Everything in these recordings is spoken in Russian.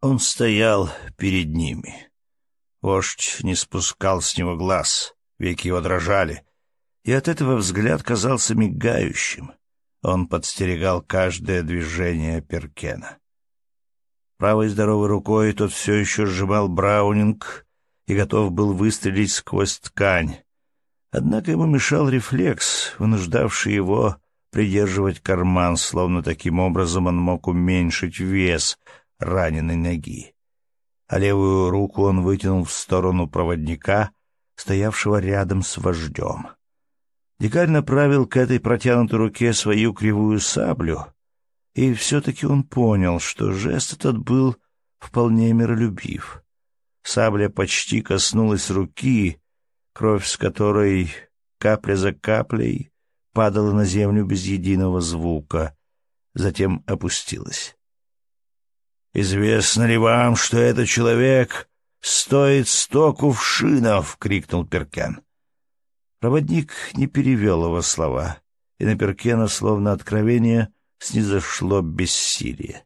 Он стоял перед ними. Вождь не спускал с него глаз, веки его дрожали, и от этого взгляд казался мигающим. Он подстерегал каждое движение Перкена. Правой здоровой рукой тот все еще сжимал Браунинг и готов был выстрелить сквозь ткань. Однако ему мешал рефлекс, вынуждавший его придерживать карман, словно таким образом он мог уменьшить вес раненой ноги. А левую руку он вытянул в сторону проводника, стоявшего рядом с вождем. Дикарь направил к этой протянутой руке свою кривую саблю, и все-таки он понял, что жест этот был вполне миролюбив. Сабля почти коснулась руки, кровь с которой капля за каплей падала на землю без единого звука, затем опустилась. «Известно ли вам, что этот человек стоит сто кувшинов?» — крикнул Перкен. Проводник не перевел его слова, и на Перкена, словно откровение, снизошло бессилие.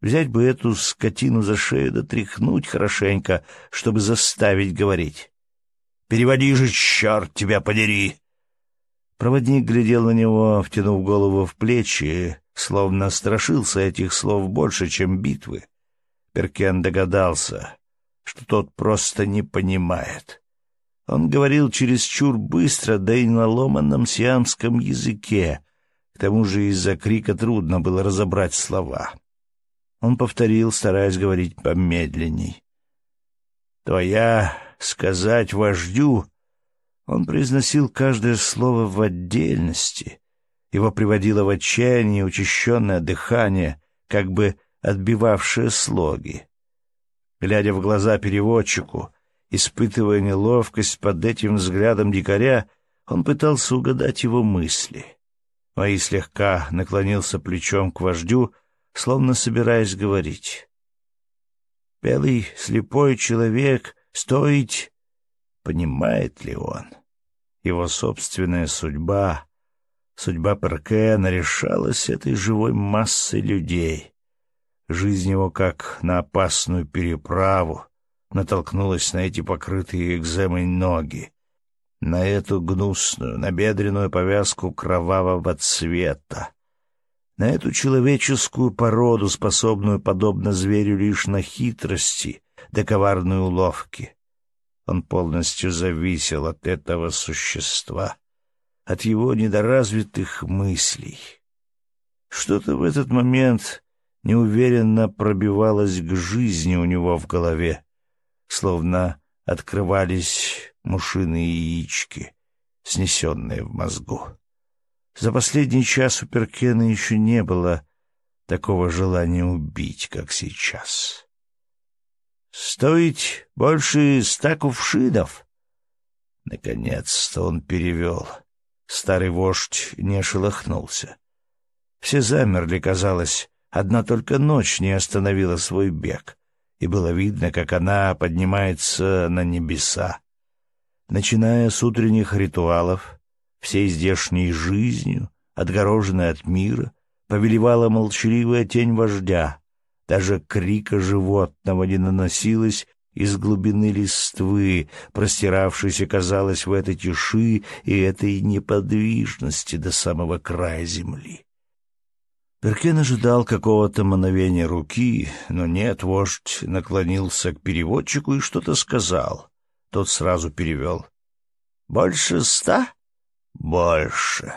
Взять бы эту скотину за шею да тряхнуть хорошенько, чтобы заставить говорить. «Переводи же, черт тебя подери!» Проводник глядел на него, втянув голову в плечи, словно страшился этих слов больше, чем битвы. Перкен догадался, что тот просто не понимает. Он говорил чересчур быстро, да и на ломаном сиамском языке. К тому же из-за крика трудно было разобрать слова. Он повторил, стараясь говорить помедленней. «Твоя сказать вождю...» Он произносил каждое слово в отдельности. Его приводило в отчаяние учащенное дыхание, как бы отбивавшее слоги. Глядя в глаза переводчику, испытывая неловкость под этим взглядом дикаря, он пытался угадать его мысли. Мои слегка наклонился плечом к вождю, словно собираясь говорить. Белый слепой человек стоить Понимает ли он? Его собственная судьба, судьба Перкена решалась этой живой массой людей. Жизнь его, как на опасную переправу, натолкнулась на эти покрытые экземой ноги, на эту гнусную, набедренную повязку кровавого цвета, на эту человеческую породу, способную, подобно зверю, лишь на хитрости да коварные уловки. Он полностью зависел от этого существа, от его недоразвитых мыслей. Что-то в этот момент неуверенно пробивалось к жизни у него в голове, словно открывались мушиные яички, снесенные в мозгу. За последний час у Перкена еще не было такого желания убить, как сейчас стоить больше ста кувшинов. Наконец-то он перевел. Старый вождь не шелохнулся. Все замерли, казалось, одна только ночь не остановила свой бег, и было видно, как она поднимается на небеса. Начиная с утренних ритуалов, всей здешней жизнью, отгороженной от мира, повелевала молчаливая тень вождя, даже крика животного не наносилось из глубины листвы, простиравшейся, казалось, в этой тиши и этой неподвижности до самого края земли. Перкен ожидал какого-то мановения руки, но нет, вождь наклонился к переводчику и что-то сказал. Тот сразу перевел. «Больше ста?» «Больше».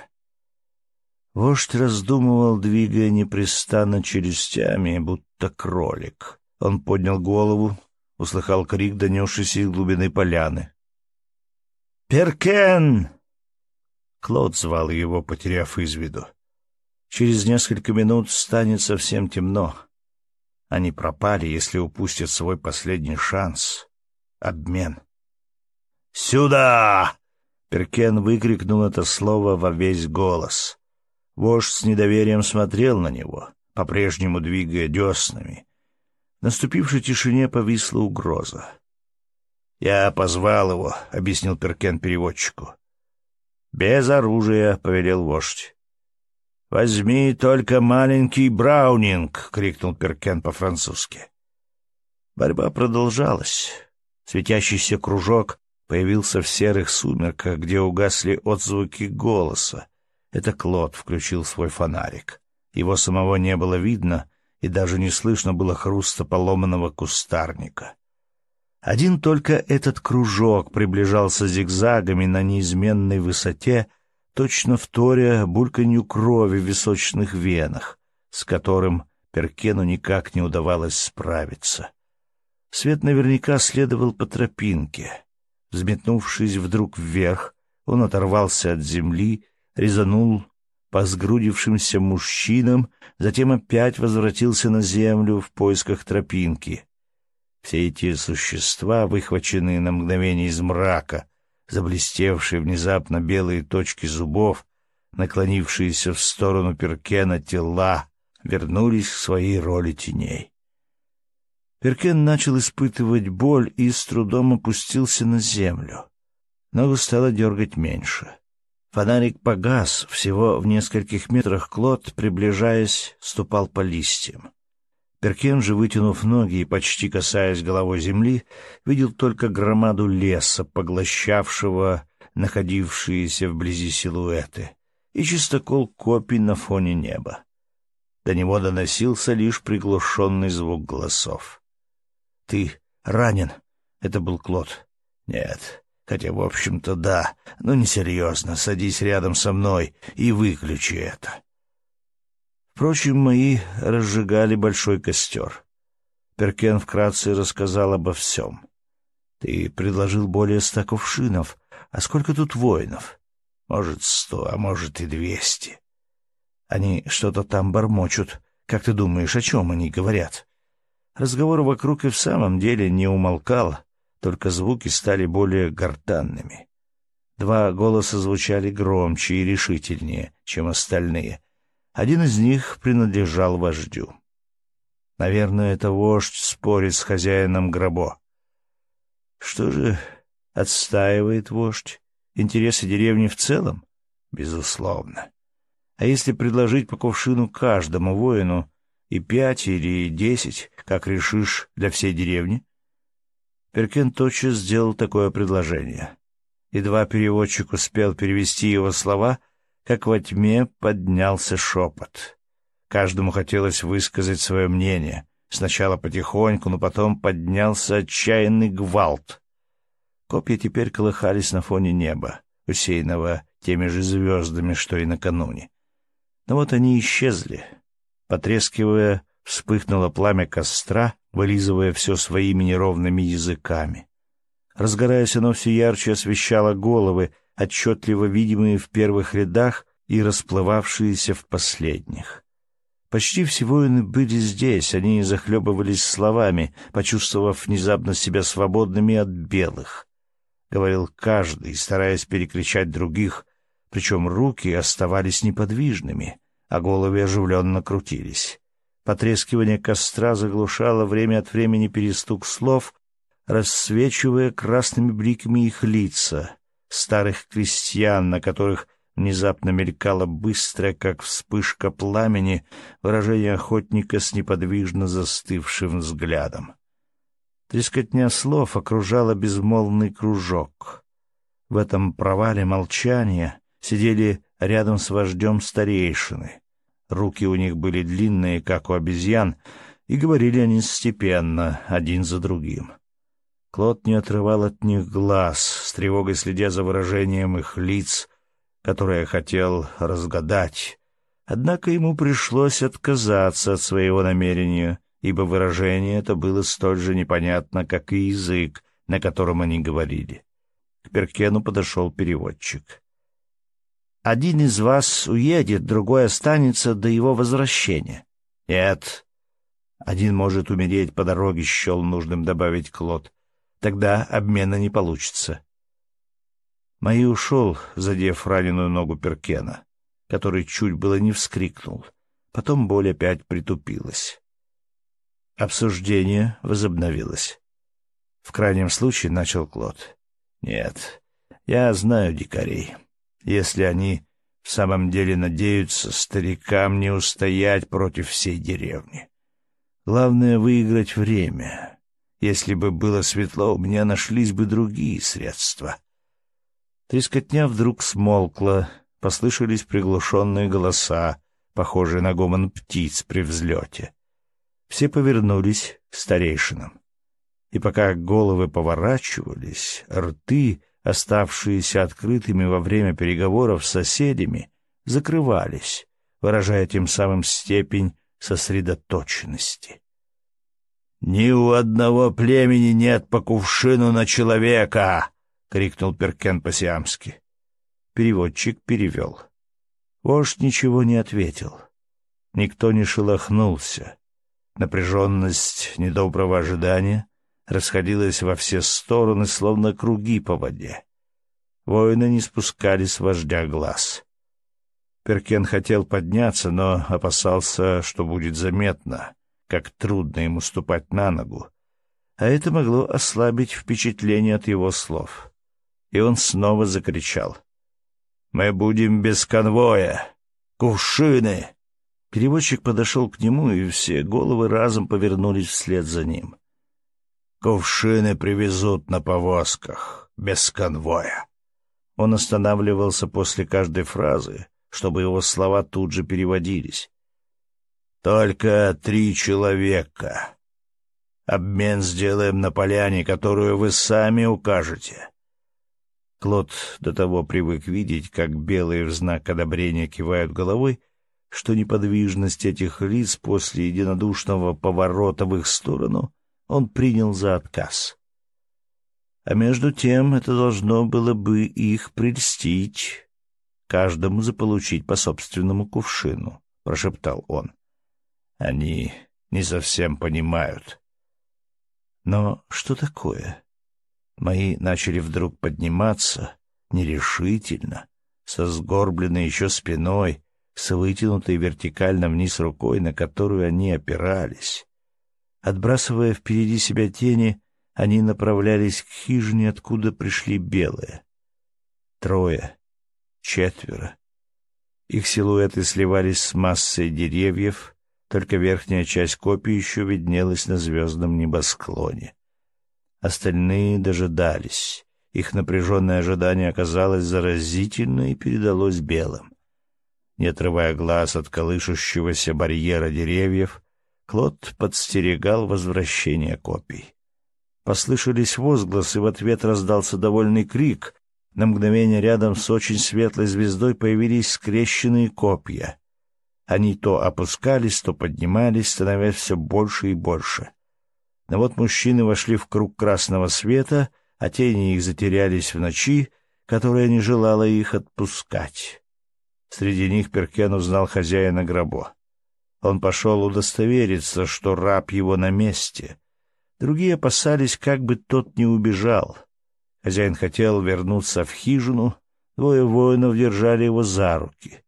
Вождь раздумывал, двигая непрестанно челюстями, будто кролик. Он поднял голову, услыхал крик, донесшийся из глубины поляны. «Перкен!» Клод звал его, потеряв из виду. Через несколько минут станет совсем темно. Они пропали, если упустят свой последний шанс. Обмен. «Сюда!» Перкен выкрикнул это слово во весь голос. Вождь с недоверием смотрел на него, по-прежнему двигая деснами. В наступившей тишине повисла угроза. «Я позвал его», — объяснил Перкен переводчику. «Без оружия», — повелел вождь. «Возьми только маленький браунинг!» — крикнул Перкен по-французски. Борьба продолжалась. Светящийся кружок появился в серых сумерках, где угасли отзвуки голоса. Это Клод включил свой фонарик. Его самого не было видно, и даже не слышно было хруста поломанного кустарника. Один только этот кружок приближался зигзагами на неизменной высоте, точно вторя бульканью крови в височных венах, с которым Перкену никак не удавалось справиться. Свет наверняка следовал по тропинке. Взметнувшись вдруг вверх, он оторвался от земли, резанул по сгрудившимся мужчинам, затем опять возвратился на землю в поисках тропинки. Все эти существа, выхваченные на мгновение из мрака, заблестевшие внезапно белые точки зубов, наклонившиеся в сторону Перкена тела, вернулись к своей роли теней. Перкен начал испытывать боль и с трудом опустился на землю. Ногу стало дергать меньше. Фонарик погас, всего в нескольких метрах Клод, приближаясь, ступал по листьям. Перкен же, вытянув ноги и почти касаясь головой земли, видел только громаду леса, поглощавшего находившиеся вблизи силуэты, и чистокол копий на фоне неба. До него доносился лишь приглушенный звук голосов. «Ты ранен?» — это был Клод. «Нет, Хотя, в общем-то, да, но несерьезно. Садись рядом со мной и выключи это. Впрочем, мои разжигали большой костер. Перкен вкратце рассказал обо всем. Ты предложил более ста кувшинов. А сколько тут воинов? Может, сто, а может и двести. Они что-то там бормочут. Как ты думаешь, о чем они говорят? Разговор вокруг и в самом деле не умолкал, только звуки стали более гортанными. Два голоса звучали громче и решительнее, чем остальные. Один из них принадлежал вождю. Наверное, это вождь спорит с хозяином гробо. Что же отстаивает вождь? Интересы деревни в целом? Безусловно. А если предложить по кувшину каждому воину и пять или десять, как решишь, для всей деревни? Перкен тотчас сделал такое предложение. Едва переводчик успел перевести его слова, как во тьме поднялся шепот. Каждому хотелось высказать свое мнение. Сначала потихоньку, но потом поднялся отчаянный гвалт. Копья теперь колыхались на фоне неба, усеянного теми же звездами, что и накануне. Но вот они исчезли. Потрескивая, вспыхнуло пламя костра, вылизывая все своими неровными языками. Разгораясь, оно все ярче освещало головы, отчетливо видимые в первых рядах и расплывавшиеся в последних. Почти все воины были здесь, они захлебывались словами, почувствовав внезапно себя свободными от белых. Говорил каждый, стараясь перекричать других, причем руки оставались неподвижными, а головы оживленно крутились. Потрескивание костра заглушало время от времени перестук слов, рассвечивая красными бликами их лица, старых крестьян, на которых внезапно мелькало быстро, как вспышка пламени, выражение охотника с неподвижно застывшим взглядом. Трескотня слов окружала безмолвный кружок. В этом провале молчания сидели рядом с вождем старейшины — Руки у них были длинные, как у обезьян, и говорили они степенно, один за другим. Клод не отрывал от них глаз, с тревогой следя за выражением их лиц, которое хотел разгадать. Однако ему пришлось отказаться от своего намерения, ибо выражение это было столь же непонятно, как и язык, на котором они говорили. К Перкену подошел переводчик. Один из вас уедет, другой останется до его возвращения. — Нет. Один может умереть по дороге, счел нужным добавить Клод. Тогда обмена не получится. Мои ушел, задев раненую ногу Перкена, который чуть было не вскрикнул. Потом боль опять притупилась. Обсуждение возобновилось. В крайнем случае начал Клод. — Нет, я знаю дикарей если они в самом деле надеются старикам не устоять против всей деревни. Главное — выиграть время. Если бы было светло, у меня нашлись бы другие средства. Трескотня вдруг смолкла, послышались приглушенные голоса, похожие на гомон птиц при взлете. Все повернулись к старейшинам. И пока головы поворачивались, рты, оставшиеся открытыми во время переговоров с соседями, закрывались, выражая тем самым степень сосредоточенности. «Ни у одного племени нет по кувшину на человека!» — крикнул Перкен по-сиамски. Переводчик перевел. Вождь ничего не ответил. Никто не шелохнулся. Напряженность недоброго ожидания расходилась во все стороны, словно круги по воде. Воины не спускали с вождя глаз. Перкен хотел подняться, но опасался, что будет заметно, как трудно ему ступать на ногу, а это могло ослабить впечатление от его слов. И он снова закричал. «Мы будем без конвоя! Кувшины!» Переводчик подошел к нему, и все головы разом повернулись вслед за ним. «Кувшины привезут на повозках, без конвоя». Он останавливался после каждой фразы, чтобы его слова тут же переводились. «Только три человека. Обмен сделаем на поляне, которую вы сами укажете». Клод до того привык видеть, как белые в знак одобрения кивают головой, что неподвижность этих лиц после единодушного поворота в их сторону он принял за отказ. А между тем это должно было бы их прельстить, каждому заполучить по собственному кувшину, — прошептал он. Они не совсем понимают. Но что такое? Мои начали вдруг подниматься, нерешительно, со сгорбленной еще спиной, с вытянутой вертикально вниз рукой, на которую они опирались. Отбрасывая впереди себя тени, они направлялись к хижине, откуда пришли белые. Трое, четверо. Их силуэты сливались с массой деревьев, только верхняя часть копии еще виднелась на звездном небосклоне. Остальные дожидались. Их напряженное ожидание оказалось заразительно и передалось белым. Не отрывая глаз от колышущегося барьера деревьев, Клод подстерегал возвращение копий. Послышались возгласы, в ответ раздался довольный крик. На мгновение рядом с очень светлой звездой появились скрещенные копья. Они то опускались, то поднимались, становясь все больше и больше. Но вот мужчины вошли в круг красного света, а тени их затерялись в ночи, которая не желала их отпускать. Среди них Перкен узнал хозяина гробо. Он пошел удостовериться, что раб его на месте. Другие опасались, как бы тот не убежал. Хозяин хотел вернуться в хижину, двое воинов держали его за руки.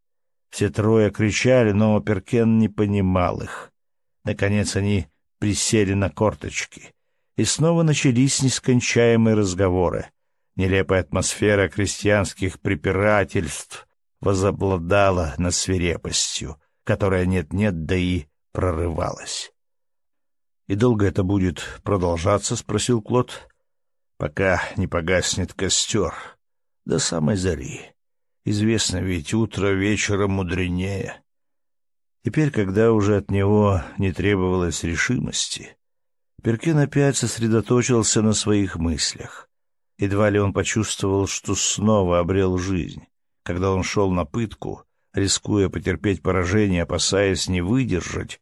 Все трое кричали, но Перкен не понимал их. Наконец они присели на корточки, и снова начались нескончаемые разговоры. Нелепая атмосфера крестьянских препирательств возобладала над свирепостью, которая нет-нет, да и прорывалась. «И долго это будет продолжаться?» — спросил Клод. «Пока не погаснет костер. До самой зари. Известно ведь, утро вечера мудренее». Теперь, когда уже от него не требовалось решимости, Перкин опять сосредоточился на своих мыслях. Едва ли он почувствовал, что снова обрел жизнь когда он шел на пытку, рискуя потерпеть поражение, опасаясь не выдержать,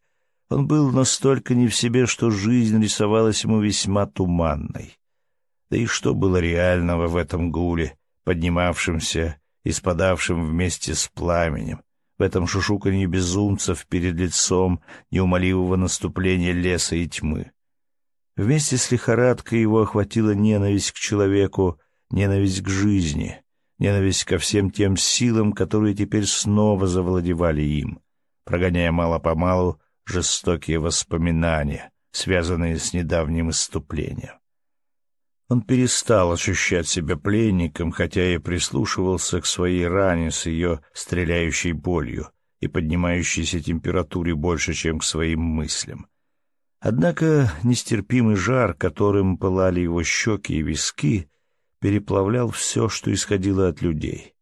он был настолько не в себе, что жизнь рисовалась ему весьма туманной. Да и что было реального в этом гуле, поднимавшемся и спадавшем вместе с пламенем, в этом шушуканье безумцев перед лицом неумоливого наступления леса и тьмы? Вместе с лихорадкой его охватила ненависть к человеку, ненависть к жизни, ненависть ко всем тем силам, которые теперь снова завладевали им, прогоняя мало-помалу жестокие воспоминания, связанные с недавним иступлением. Он перестал ощущать себя пленником, хотя и прислушивался к своей ране с ее стреляющей болью и поднимающейся температуре больше, чем к своим мыслям. Однако нестерпимый жар, которым пылали его щеки и виски, переплавлял все, что исходило от людей.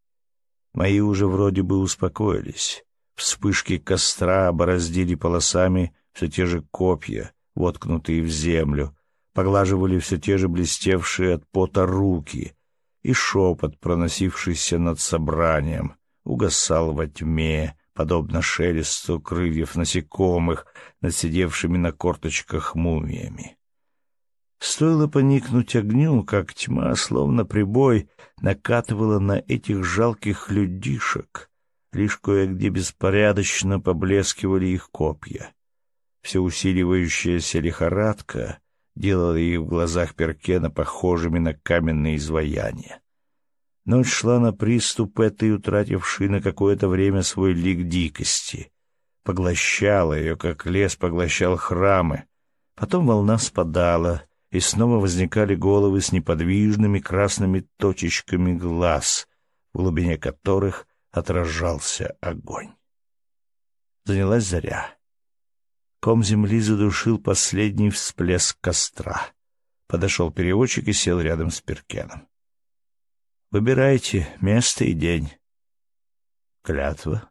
Мои уже вроде бы успокоились. Вспышки костра бороздили полосами все те же копья, воткнутые в землю, поглаживали все те же блестевшие от пота руки, и шепот, проносившийся над собранием, угасал во тьме, подобно шелесту крыльев насекомых над сидевшими на корточках мумиями. Стоило поникнуть огню, как тьма, словно прибой, накатывала на этих жалких людишек, лишь кое-где беспорядочно поблескивали их копья. Все усиливающаяся лихорадка делала их в глазах Перкена похожими на каменные изваяния. Ночь шла на приступ этой, утратившей на какое-то время свой лик дикости. Поглощала ее, как лес поглощал храмы. Потом волна спадала, и снова возникали головы с неподвижными красными точечками глаз, в глубине которых отражался огонь. Занялась заря. Ком земли задушил последний всплеск костра. Подошел переводчик и сел рядом с Перкеном. Выбирайте место и день. Клятва.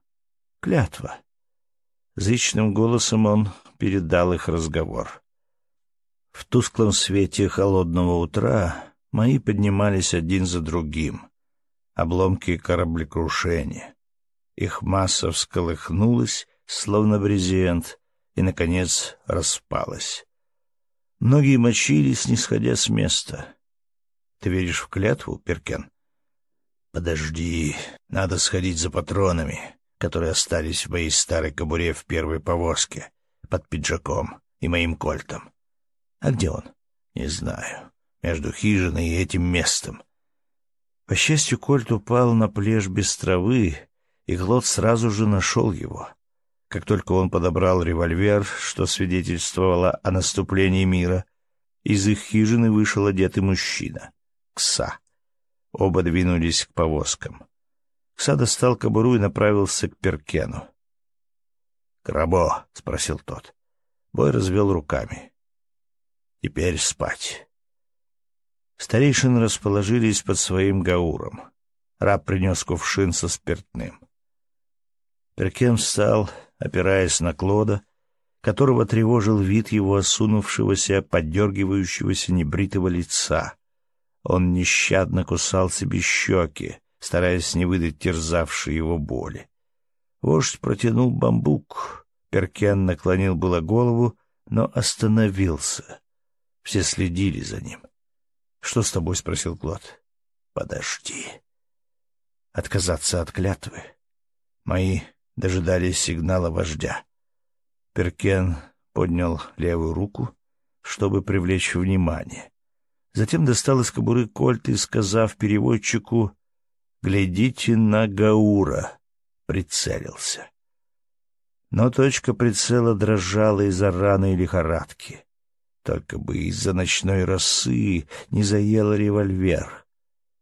Клятва. Зычным голосом он передал их разговор. В тусклом свете холодного утра мои поднимались один за другим. Обломки кораблекрушения. Их масса всколыхнулась, словно брезент, и, наконец, распалась. Многие мочились, не сходя с места. Ты веришь в клятву, Перкен? «Подожди, надо сходить за патронами, которые остались в моей старой кобуре в первой повозке, под пиджаком и моим кольтом. А где он? Не знаю. Между хижиной и этим местом». По счастью, кольт упал на плеж без травы, и Глот сразу же нашел его. Как только он подобрал револьвер, что свидетельствовало о наступлении мира, из их хижины вышел одетый мужчина — Кса. Оба двинулись к повозкам. Кса достал кобуру и направился к Перкену. «Крабо?» — спросил тот. Бой развел руками. «Теперь спать». Старейшины расположились под своим гауром. Раб принес кувшин со спиртным. Перкен встал, опираясь на Клода, которого тревожил вид его осунувшегося, поддергивающегося небритого лица. Он нещадно кусал себе щеки, стараясь не выдать терзавшей его боли. Вождь протянул бамбук. Перкен наклонил было голову, но остановился. Все следили за ним. — Что с тобой? — спросил Клод. — Подожди. Отказаться от клятвы. Мои дожидались сигнала вождя. Перкен поднял левую руку, чтобы привлечь внимание. Затем достал из кобуры кольт и, сказав переводчику «Глядите на Гаура», прицелился. Но точка прицела дрожала из-за раны и лихорадки. Только бы из-за ночной росы не заел револьвер,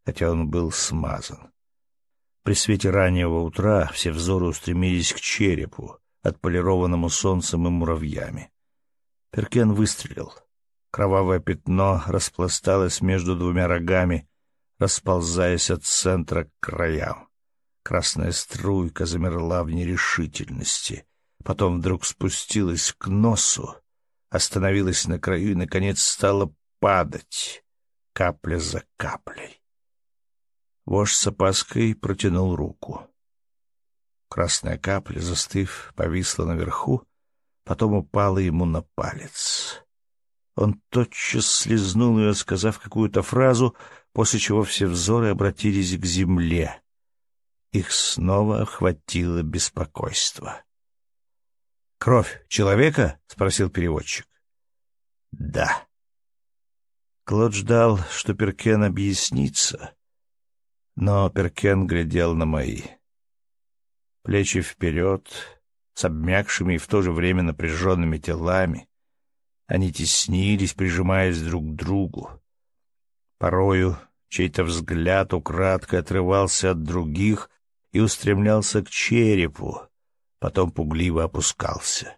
хотя он был смазан. При свете раннего утра все взоры устремились к черепу, отполированному солнцем и муравьями. Перкен выстрелил. Кровавое пятно распласталось между двумя рогами, расползаясь от центра к краям. Красная струйка замерла в нерешительности, потом вдруг спустилась к носу, остановилась на краю и, наконец, стала падать, капля за каплей. Вождь с опаской протянул руку. Красная капля, застыв, повисла наверху, потом упала ему на палец. Он тотчас слезнул ее, сказав какую-то фразу, после чего все взоры обратились к земле. Их снова охватило беспокойство. «Кровь человека?» — спросил переводчик. «Да». Клод ждал, что Перкен объяснится, но Перкен глядел на мои. Плечи вперед, с обмякшими и в то же время напряженными телами, они теснились, прижимаясь друг к другу. Порою чей-то взгляд украдкой отрывался от других и устремлялся к черепу, потом пугливо опускался.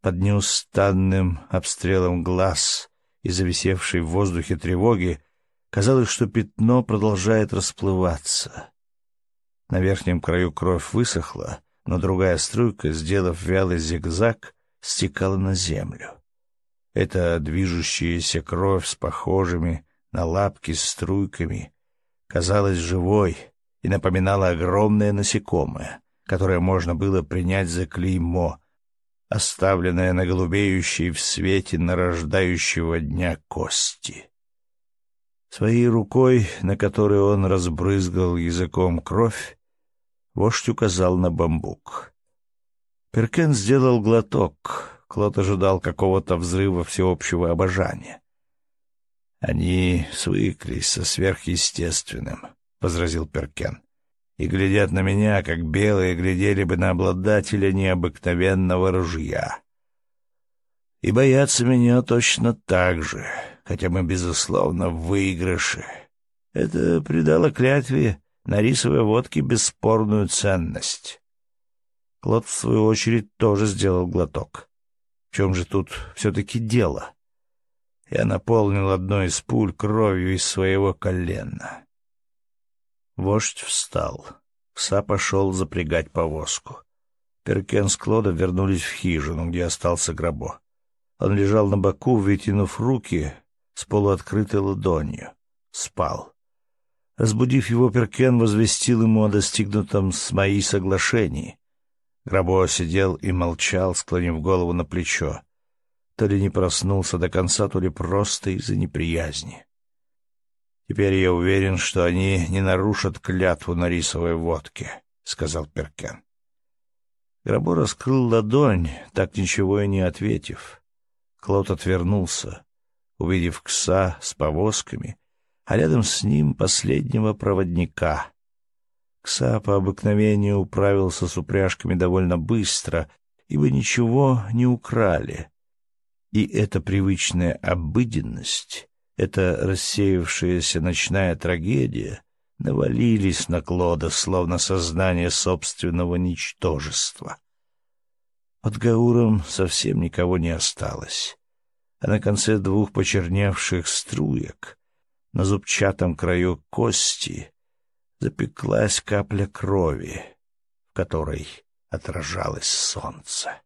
под неустанным обстрелом глаз и зависевшей в воздухе тревоги, казалось, что пятно продолжает расплываться. На верхнем краю кровь высохла, но другая струйка, сделав вялый зигзаг, стекала на землю. Эта движущаяся кровь с похожими на лапки струйками казалась живой и напоминала огромное насекомое, которое можно было принять за клеймо, оставленное на голубеющей в свете нарождающего дня кости. Своей рукой, на которой он разбрызгал языком кровь, вождь указал на бамбук. Перкен сделал глоток. Клод ожидал какого-то взрыва всеобщего обожания. «Они свыклись со сверхъестественным», — возразил Перкен, «и глядят на меня, как белые глядели бы на обладателя необыкновенного ружья. И боятся меня точно так же, хотя мы, безусловно, в выигрыше. Это придало клятве на рисовой водке бесспорную ценность». Клод, в свою очередь, тоже сделал глоток. В чем же тут все-таки дело? Я наполнил одной из пуль кровью из своего колена. Вождь встал. Пса пошел запрягать повозку. Перкен с Клодом вернулись в хижину, где остался Грабо. Он лежал на боку, вытянув руки с полуоткрытой ладонью. Спал. Разбудив его, Перкен возвестил ему о достигнутом с моей соглашении. Грабо сидел и молчал, склонив голову на плечо то ли не проснулся до конца, то ли просто из-за неприязни. «Теперь я уверен, что они не нарушат клятву на рисовой водке», — сказал Перкен. Грабо раскрыл ладонь, так ничего и не ответив. Клод отвернулся, увидев кса с повозками, а рядом с ним последнего проводника. Кса по обыкновению управился с упряжками довольно быстро, ибо ничего не украли — и эта привычная обыденность, эта рассеявшаяся ночная трагедия навалились на Клода, словно сознание собственного ничтожества. Под Гауром совсем никого не осталось, а на конце двух почерневших струек, на зубчатом краю кости, запеклась капля крови, в которой отражалось солнце.